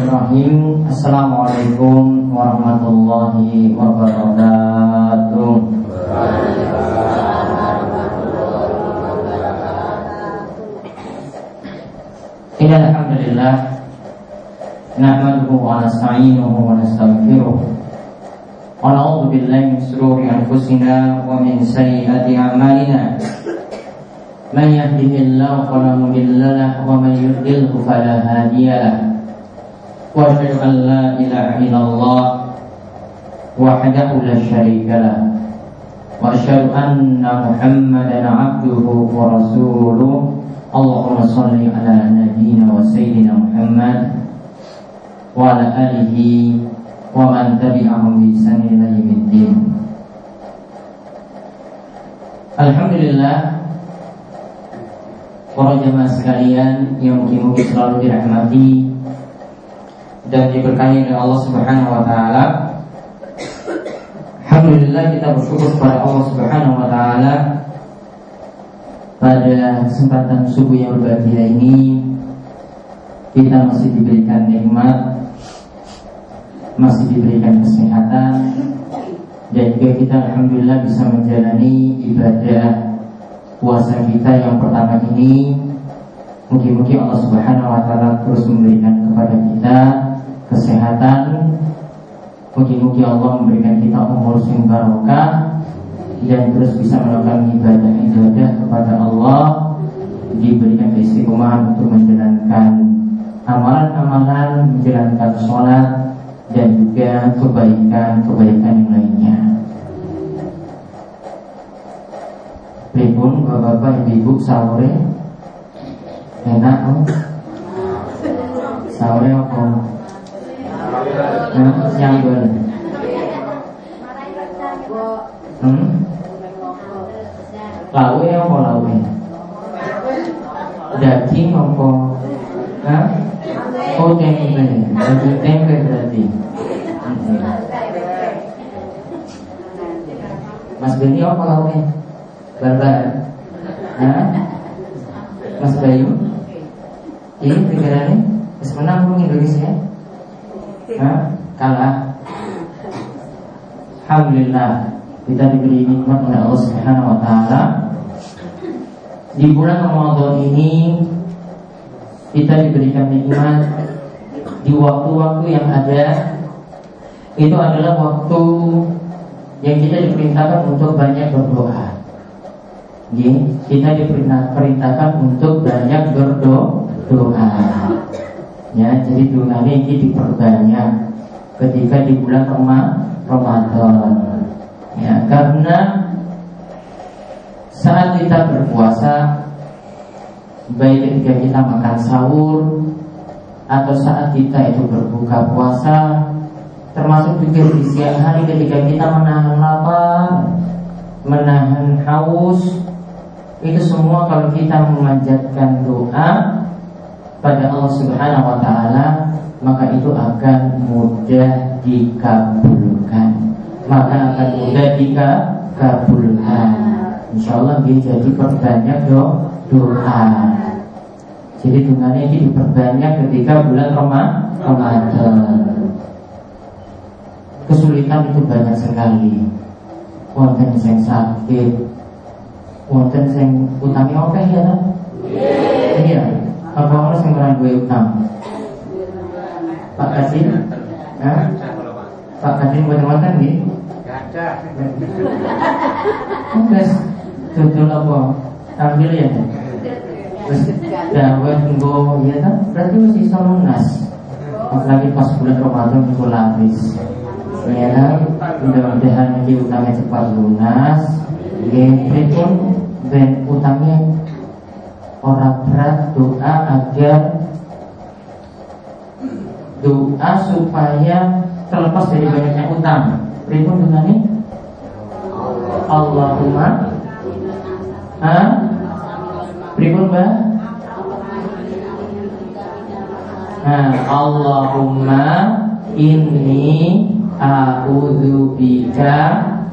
Bismillahirrahmanirrahim Assalamualaikum warahmatullahi wabarakatuh Inna alhamdulillah Nahmaduhu wa nasta'inuhu wa nastaghfiruh Wa na'udhu billahi min sururi anfusina wa min sayyiati a'malina من يهده الله فلا مضل له ومن يضلله فلا هادي له واشهد أن لا إله إلا الله وحده لا شريك له وأشهد أن محمدا عبده ورسوله. اللهم صل على نبينا وسيدنا محمد وعلى آله ومن تبعهم بإحسان إلى يوم الدين. الحمد لله para jemaah sekalian yang mungkin-mungkin selalu dirahmati dan diberkahi oleh Allah Subhanahu wa taala. Alhamdulillah kita bersyukur kepada Allah Subhanahu wa taala pada kesempatan subuh yang berbahagia ini. Kita masih diberikan nikmat masih diberikan kesehatan dan juga kita alhamdulillah bisa menjalani ibadah puasa kita yang pertama ini. Mungkin-mungkin Allah Subhanahu wa taala terus memberikan kepada kita kesehatan. Mungkin-mungkin Allah memberikan kita umur sing barokah dan terus bisa melakukan ibadah-ibadah kepada Allah diberikan istiqomah untuk menjalankan amalan-amalan menjalankan sholat dan juga kebaikan-kebaikan yang lainnya. Bapak-bapak ibu-ibu sahore enak oh? Apa? Nah. Hmm? Lawe apa lawe? Daging apa? Hah? Oh tempe, tempe berarti. Mas Beni apa lawe? Barbar? Mas Bayu Ini pikirannya Mas menang Indonesia Kalah. Alhamdulillah Kita diberi nikmat oleh Allah Subhanahu Wa Taala. Di bulan Ramadan ini Kita diberikan nikmat Di waktu-waktu yang ada. Itu adalah waktu Yang kita diperintahkan untuk banyak berdoa. Kita diperintahkan untuk banyak berdoa. Ya, jadi doa ini diperbanyak ketika di bulan Ramadan. Ya, karena saat kita berpuasa baik ketika kita makan sahur atau saat kita itu berbuka puasa termasuk juga di siang hari ketika kita menahan lapar menahan haus itu semua kalau kita memanjatkan doa pada Allah Subhanahu wa taala maka itu akan mudah dikabulkan. Maka akan mudah dikabulkan. Insya Allah dia jadi perbanyak do doa. Jadi dengannya ini diperbanyak ketika bulan Ramadan. Kesulitan itu banyak sekali. Wonten yang sakit wonten sing utangi akeh ya ta? Iya. Apa orang sing ora duwe utang? Pak Kasim? Hah? Pak Kasim buat wonten nggih? Ada. Terus tutul apa? Ambil ya. Terus dawet nggo ya ta? Berarti mesti iso lunas. Apalagi pas bulan Ramadan itu laris. Ya, mudah-mudahan ini utangnya cepat lunas Nggih, pun ben utangnya orang berat doa agar doa supaya terlepas dari banyaknya utang. Pripun dengan ini? Allahumma Ha? Pripun Mbak? Nah, Allahumma inni a'udzubika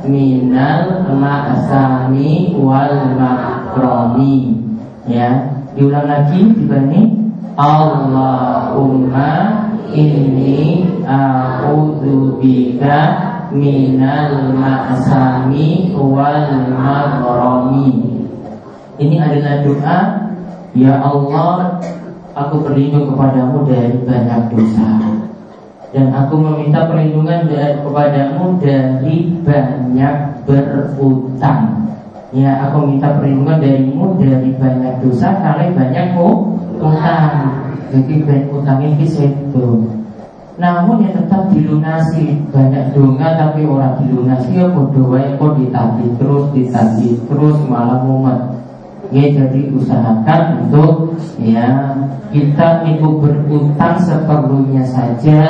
minal ma'asami wal makromi ya diulang lagi dibanding Allahumma Ini a'udzubika minal ma'asami wal maghrami. Ini adalah doa. Ya Allah Aku berlindung kepadamu dari banyak dosa. Dan aku meminta perlindungan dari, kepadamu dari banyak berutang Ya aku minta perlindungan darimu dari banyak dosa Karena banyak utang. Jadi banyak ini itu namun ya tetap dilunasi banyak donga tapi orang dilunasi ya bodoh wae kok ditagih terus ditagih terus malah mumet ya jadi usahakan untuk ya kita itu berutang seperlunya saja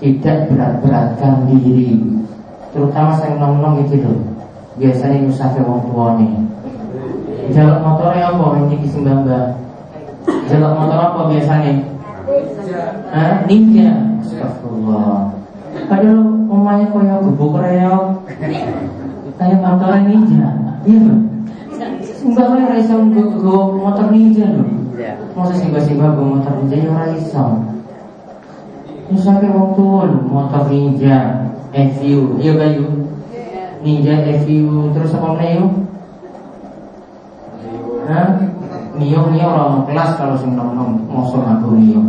tidak berat-beratkan diri. Terutama saya nom-nom itu loh biasanya musafir wong tua nih jalur motornya apa? Ini kisah bangga jalur motor apa biasanya? Hah? Ninja. Astagfirullah. Padahal umumnya kaya gubuk reok. Kayak motor ninja. Iya Sehingga kaya raiso gue motor ninja loh iya. Masa gue motor ninja ya raiso Misalnya wong tua motor ninja. FU Iya kayu Ninja FU Terus apa mana yuk? Nio Nio orang kelas kalau sing nom nom ngosong aku Nio.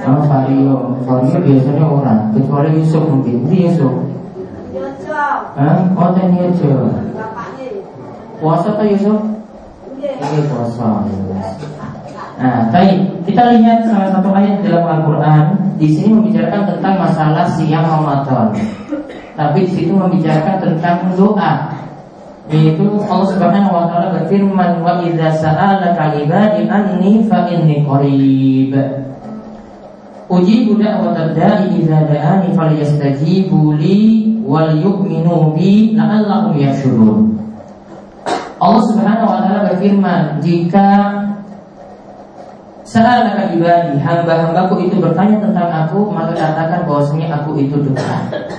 Kalau Vario, Vario biasanya orang, kecuali Yusuf mungkin. Ini Yusuf. Hah? Oh, tanya aja. Puasa tak Yusuf? Ini puasa. Nah, baik. Kita lihat salah satu ayat dalam Al-Quran. Di sini membicarakan tentang masalah siang Ramadan. Tapi di situ membicarakan tentang doa. Yaitu Allah Subhanahu wa taala berfirman wa idza sa'alaka ibadi anni fa inni qarib. Ujibu da'watad da'i idza da'ani falyastajibu li wal yu'minu bi la'allahum yashurun Allah Subhanahu wa taala berfirman jika Sa'alaka ibadi hamba-hambaku itu bertanya tentang aku maka katakan bahwasanya aku itu dekat.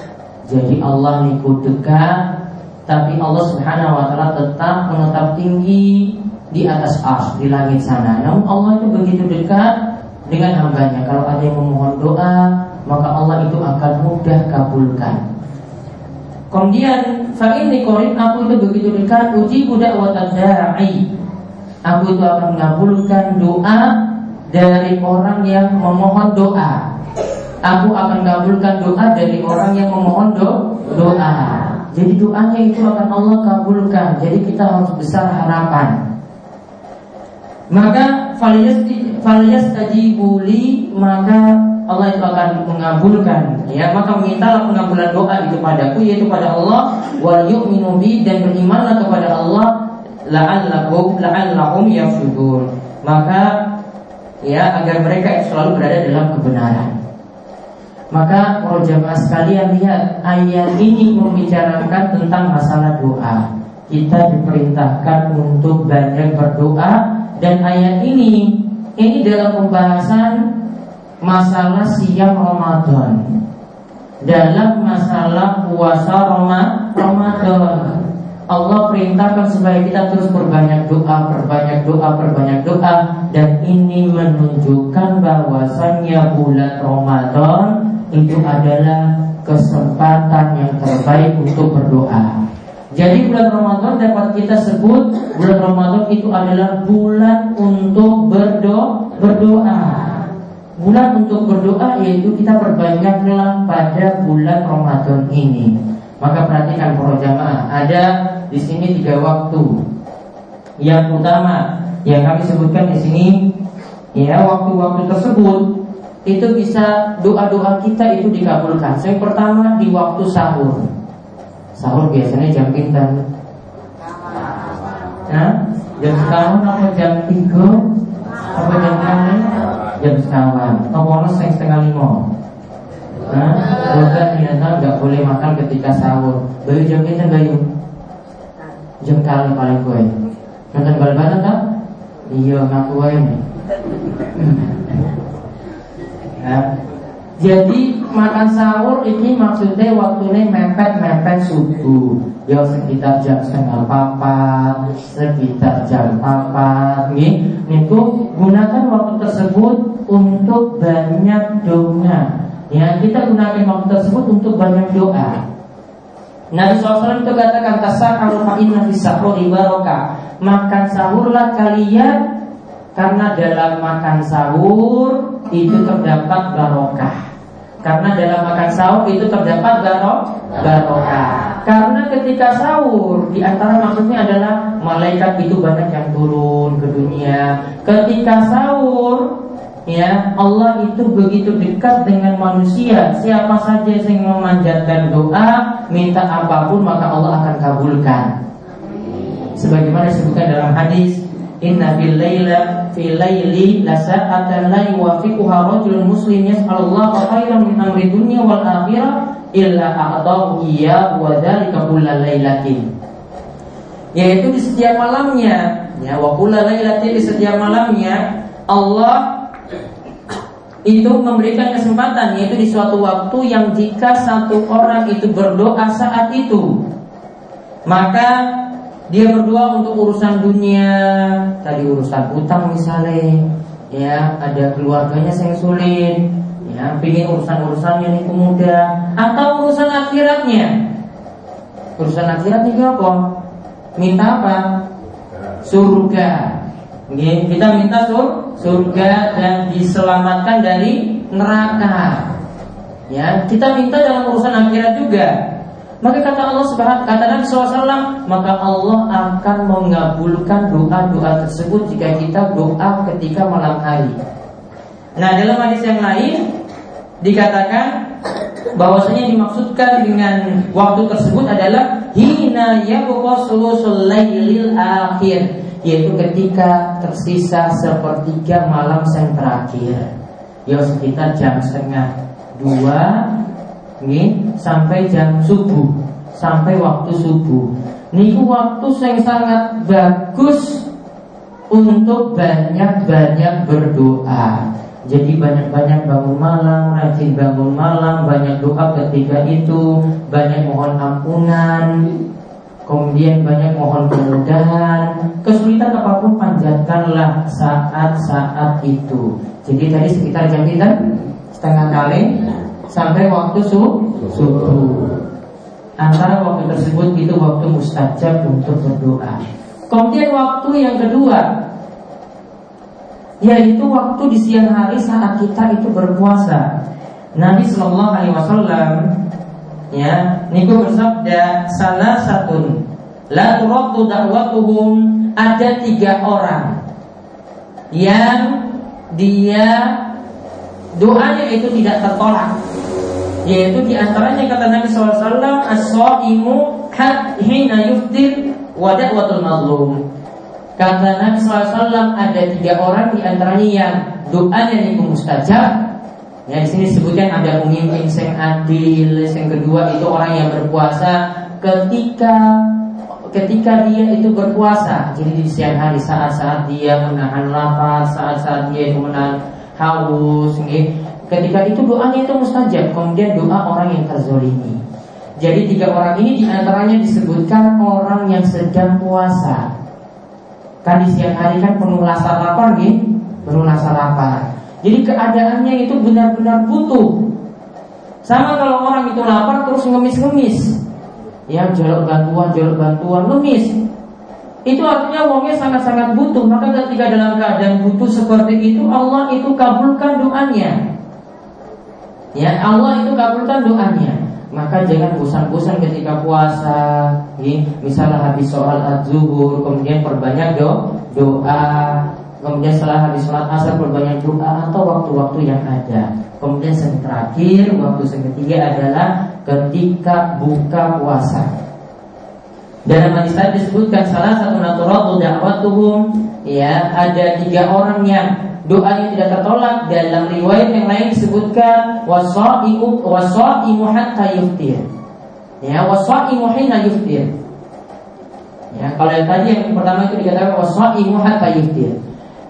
Jadi Allah niku dekat tapi Allah Subhanahu wa taala tetap menetap tinggi di atas ars di langit sana. Namun Allah itu begitu dekat dengan hambanya. Kalau ada yang memohon doa, maka Allah itu akan mudah kabulkan. Kemudian fa'in korib aku itu begitu dekat uji budak watadai. Aku itu akan mengabulkan doa dari orang yang memohon doa. Aku akan kabulkan doa dari orang yang memohon do doa. Jadi doanya itu akan Allah kabulkan. Jadi kita harus besar harapan. Maka faliyas tajibuli maka Allah itu akan mengabulkan ya maka mintalah pengabulan doa itu padaku yaitu pada Allah wal yu'minu bi dan berimanlah kepada Allah la'allakum la'allahum yafsudun maka ya agar mereka selalu berada dalam kebenaran maka para jamaah sekalian lihat ayat ini membicarakan tentang masalah doa. Kita diperintahkan untuk banyak berdoa dan ayat ini ini dalam pembahasan masalah siang Ramadan. Dalam masalah puasa Ramadan. Allah perintahkan supaya kita terus berbanyak doa, berbanyak doa, berbanyak doa dan ini menunjukkan bahwasannya bulan Ramadan itu adalah kesempatan yang terbaik untuk berdoa. Jadi bulan Ramadan dapat kita sebut bulan Ramadan itu adalah bulan untuk berdoa. berdoa. Bulan untuk berdoa yaitu kita berbanyaklah pada bulan Ramadan ini. Maka perhatikan para jamaah, ada di sini tiga waktu. Yang pertama yang kami sebutkan di sini ya waktu-waktu tersebut itu bisa doa-doa kita itu dikabulkan. Yang pertama di waktu sahur. Sahur biasanya jam pintar. Nah, jam sekawan apa jam tiga? Apa jam kali? Jam sekawan. Apa yang setengah lima? Nah, bukan ternyata nggak boleh makan ketika sahur. Bayu jam pintar bayu. Jam kali paling gue. Nonton bal-balan tak? Iya ngaku ini. Ya. Jadi makan sahur ini maksudnya waktunya mepet-mepet subuh Ya sekitar jam setengah papat Sekitar jam papat nih Niku gunakan waktu tersebut untuk banyak doa. Ya, kita gunakan waktu tersebut untuk banyak doa. Nabi SAW itu katakan tasahharu fa inna fis sahuri barokah. Makan sahurlah kalian karena dalam makan sahur itu terdapat barokah. Karena dalam makan sahur itu terdapat barokah. Karena ketika sahur di antara maksudnya adalah malaikat itu banyak yang turun ke dunia. Ketika sahur ya Allah itu begitu dekat dengan manusia siapa saja yang memanjatkan doa minta apa pun maka Allah akan kabulkan sebagaimana disebutkan dalam hadis Inna fil laili la sa'atan la yuwafiquha rajulun muslim yas'alullaha khairan min amri dunya wal akhirah illa a'tahu iya wa dzalika kullal lailatin yaitu di setiap malamnya ya wa kullal lailatin di setiap malamnya Allah itu memberikan kesempatan yaitu di suatu waktu yang jika satu orang itu berdoa saat itu maka dia berdoa untuk urusan dunia. Tadi urusan utang misalnya ya. Ada keluarganya yang sulit ya. Ingin urusan urusannya itu mudah atau urusan akhiratnya. Urusan akhirat itu apa? Minta apa? Surga. Kita minta sur, surga dan diselamatkan dari neraka. Ya, kita minta dalam urusan akhirat juga. Maka kata Allah Subhanahu kata Nabi SAW, maka Allah akan mengabulkan doa-doa tersebut jika kita doa ketika malam hari. Nah, dalam hadis yang lain dikatakan bahwasanya dimaksudkan dengan waktu tersebut adalah hina yabqa sulusul akhir yaitu ketika tersisa sepertiga malam yang terakhir ya sekitar jam setengah dua nih sampai jam subuh sampai waktu subuh. Niku waktu yang sangat bagus untuk banyak-banyak berdoa. Jadi banyak-banyak bangun malam, rajin bangun malam, banyak doa ketika itu, banyak mohon ampunan, Kemudian banyak mohon kemudahan. Kesulitan apa pun panjatkanlah saat-saat itu. Jadi tadi sekitar jam kita? Setengah kali Sampai waktu subuh. Antara waktu tersebut itu waktu mustajab untuk berdoa. Kemudian waktu yang kedua Yaitu waktu di siang hari saat kita itu berpuasa. Nabi Shallallahu Alaihi Wasallam ya niku bersabda salah satu la turaddu da'watuhum. Ada tiga orang yang dia doanya itu tidak tertolak. Yaitu di antaranya kata Nabi SAW as-saimu hina yuftir wa da'watul mazlum. Kata Nabi SAW ada tiga orang di antaranya yang doanya itu mustajab Ya di sini disebutkan ada pemimpin yang adil, yang kedua itu orang yang berpuasa ketika ketika dia itu berpuasa. Jadi di siang hari saat-saat dia menahan lapar, saat-saat dia itu menahan haus, gitu. ketika itu doanya itu mustajab. Kemudian doa orang yang terzolimi. Jadi tiga orang ini di antaranya disebutkan orang yang sedang puasa. Kan di siang hari kan penuh rasa lapar, gitu, penuh rasa lapar. Jadi keadaannya itu benar-benar butuh. Sama kalau orang itu lapar terus ngemis-ngemis. Ya, jalur bantuan, jalur bantuan, ngemis. Itu artinya wongnya sangat-sangat butuh. Maka ketika dalam keadaan butuh seperti itu, Allah itu kabulkan doanya. Ya, Allah itu kabulkan doanya. Maka jangan bosan-bosan ketika puasa. Ya, misalnya habis soal az-zuhur, kemudian perbanyak do doa, Kemudian setelah habis sholat asar berbanyak doa atau waktu-waktu yang ada. Kemudian yang terakhir, waktu yang ketiga adalah ketika buka puasa. Dalam hadis tadi disebutkan salah satu naturatu dakwatuhum ya ada tiga orang yang doanya tidak tertolak. Dalam riwayat yang lain disebutkan wasaimu wasaimu hatta yuftir. Ya wasaimu hina yuftir. Ya kalau yang tadi yang pertama itu dikatakan wasaimu hatta yuftir.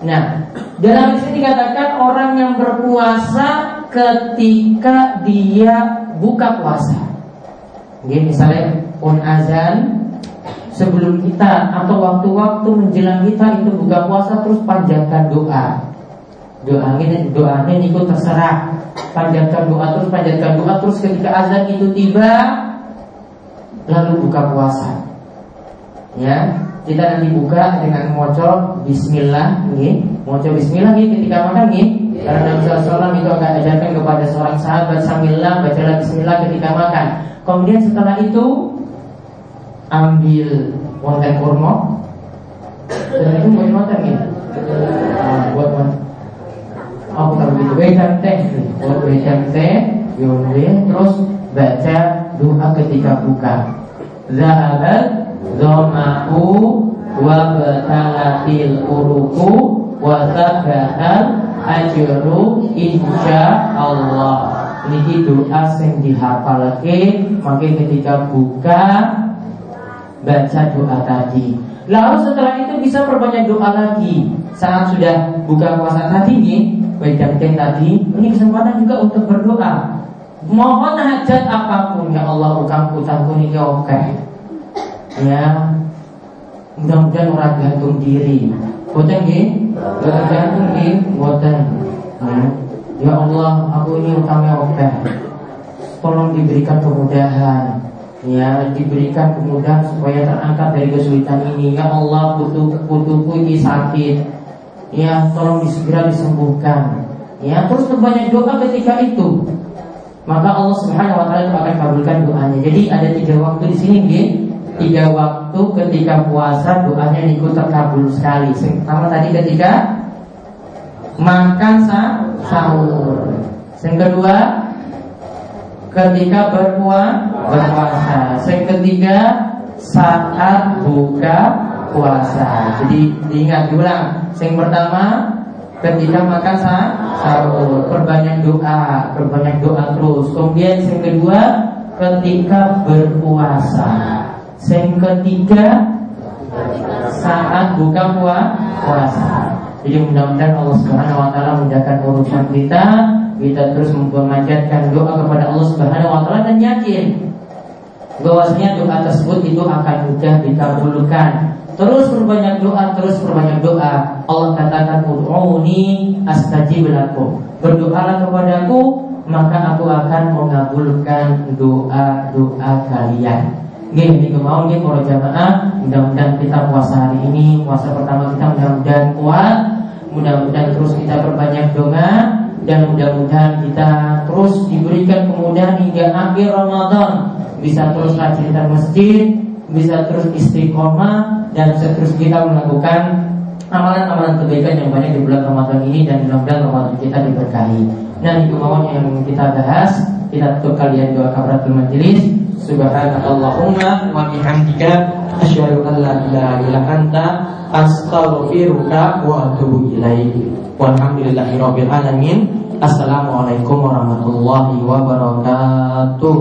Nah, dalam sini dikatakan orang yang berpuasa ketika dia buka puasa. Oke, misalnya pun azan sebelum kita atau waktu-waktu menjelang kita itu buka puasa terus panjatkan doa. Doa ini doa ini ikut terserah. Panjatkan doa terus panjatkan doa terus ketika azan itu tiba lalu buka puasa. Ya, kita nanti buka dengan moco Bismillah, nih, moco Bismillah nih ketika makan nih. Karena Nabi SAW itu akan ajarkan kepada seorang sahabat sambillah bacalah Bismillah ketika makan. Kemudian setelah itu ambil wonten kurma. Setelah itu buat makan nih. Ah, buat makan. Oh bukan begitu, wedang teh, buat wedang teh, yaudah, terus baca doa ketika buka. Zahabat Zomahu wa batalatil uruku wa zakahal ajru insya Allah ini doa yang dihafalke maka ketika buka baca doa tadi. Lalu setelah itu bisa perbanyak doa lagi. Saat sudah buka puasa tadi nih wedang tadi ini kesempatan juga untuk berdoa. Mohon hajat apa pun ya Allah ukang utangku ini oke. Ya. Mudah-mudahan orang gantung diri. Boten nggih? Boten gantung nggih? Boten. Ya. ya Allah aku ini utangnya oke. Tolong diberikan kemudahan ya diberikan kemudahan supaya terangkat dari kesulitan ini ya Allah butuh butuhku ini sakit ya tolong segera disembuhkan ya terus terbanyak doa ketika itu maka Allah Subhanahu wa taala akan kabulkan doanya. Jadi ada tiga waktu di sini, nggih tiga waktu ketika puasa doanya ikut terkabul sekali. Pertama tadi ketika makan sahur. Yang kedua ketika berpuasa. Yang ketiga saat buka puasa. Jadi diingat diulang. Yang pertama ketika makan sahur, perbanyak doa, perbanyak doa terus. Kemudian yang kedua ketika berpuasa. Yang ketiga saat buka puasa. Jadi mudah-mudahan Allah Subhanahu wa taala mudahkan urusan kita, kita terus memanjatkan doa kepada Allah Subhanahu wa taala dan yakin bahwasanya doa tersebut itu akan mudah dikabulkan. Terus perbanyak doa, terus perbanyak doa. Allah katakan ud'uni astajib lakum. Berdoalah kepadaku, maka aku akan mengabulkan doa-doa kalian. Nggih niku mau nggih para jamaah, mudah-mudahan kita puasa hari ini, puasa pertama kita mudah-mudahan kuat, mudah-mudahan terus kita perbanyak doa dan mudah-mudahan kita terus diberikan kemudahan hingga akhir Ramadan bisa terus rajin ke masjid, bisa terus istiqomah dan terus kita melakukan amalan-amalan kebaikan yang banyak di bulan Ramadan ini dan mudah-mudahan Ramadan kita diberkahi. Nah itu mau yang kita bahas, kita tutup kalian doa kafaratul majelis. Subhanakallahumma wa bihamdika asyhadu an la ilaha illa anta astaghfiruka wa atubu ilaik. Walhamdulillahirabbil alamin. Assalamualaikum warahmatullahi wabarakatuh.